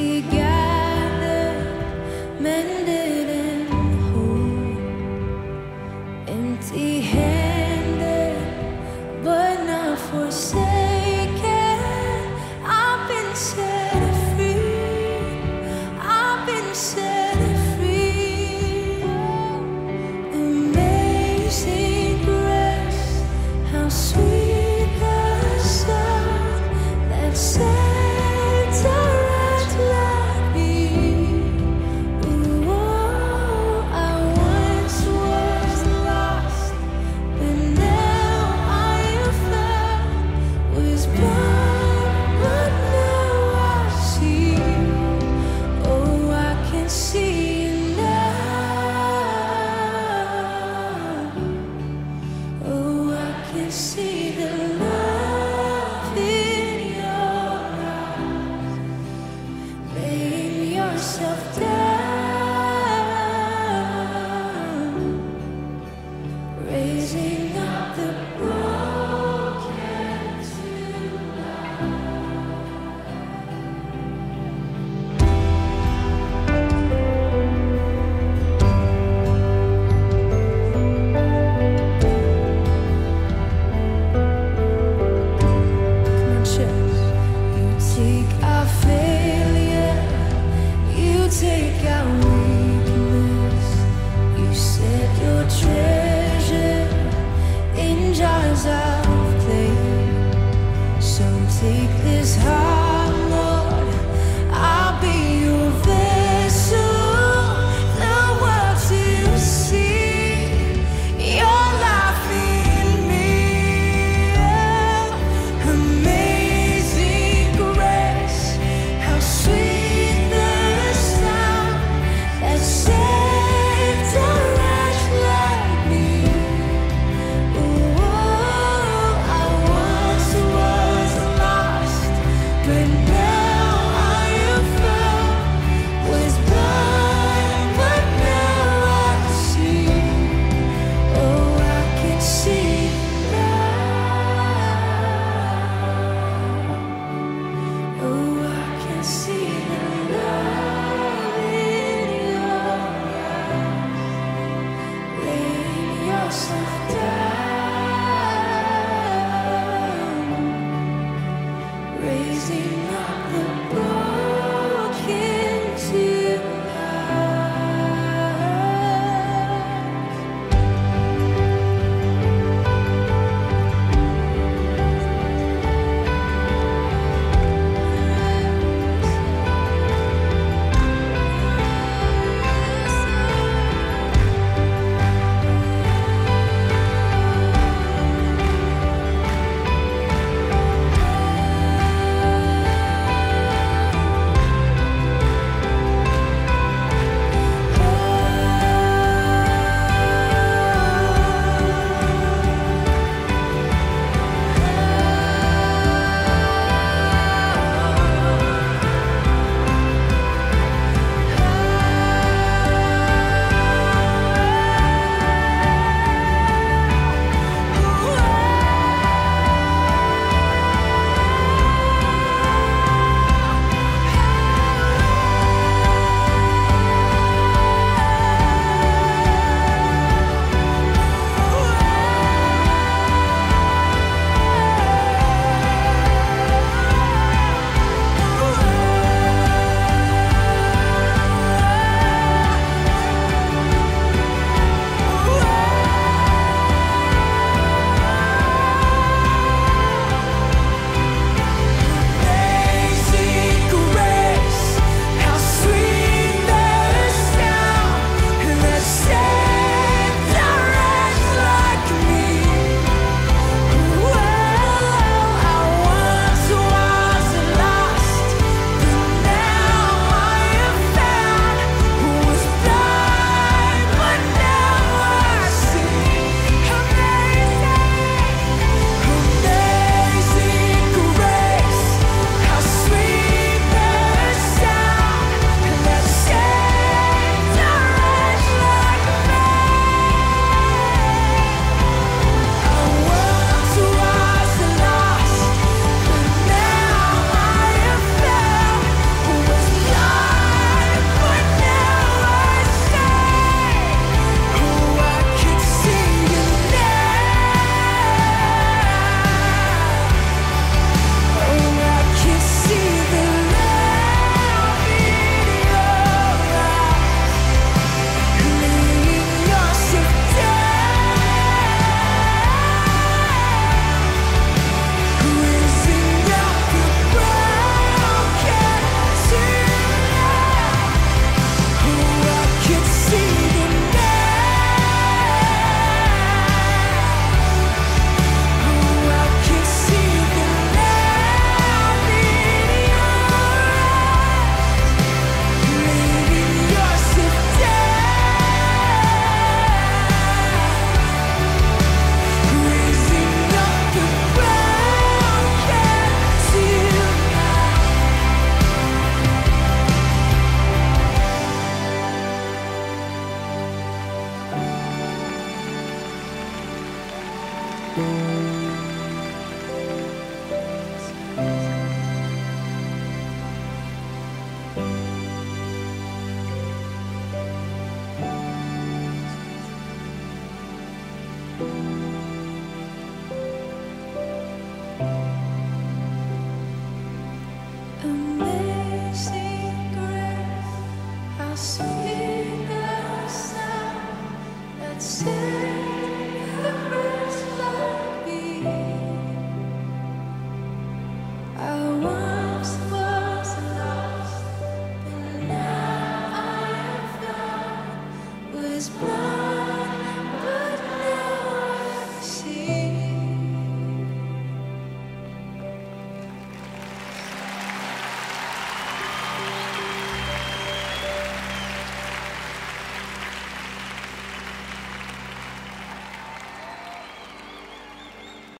together. Many 想见。Sing the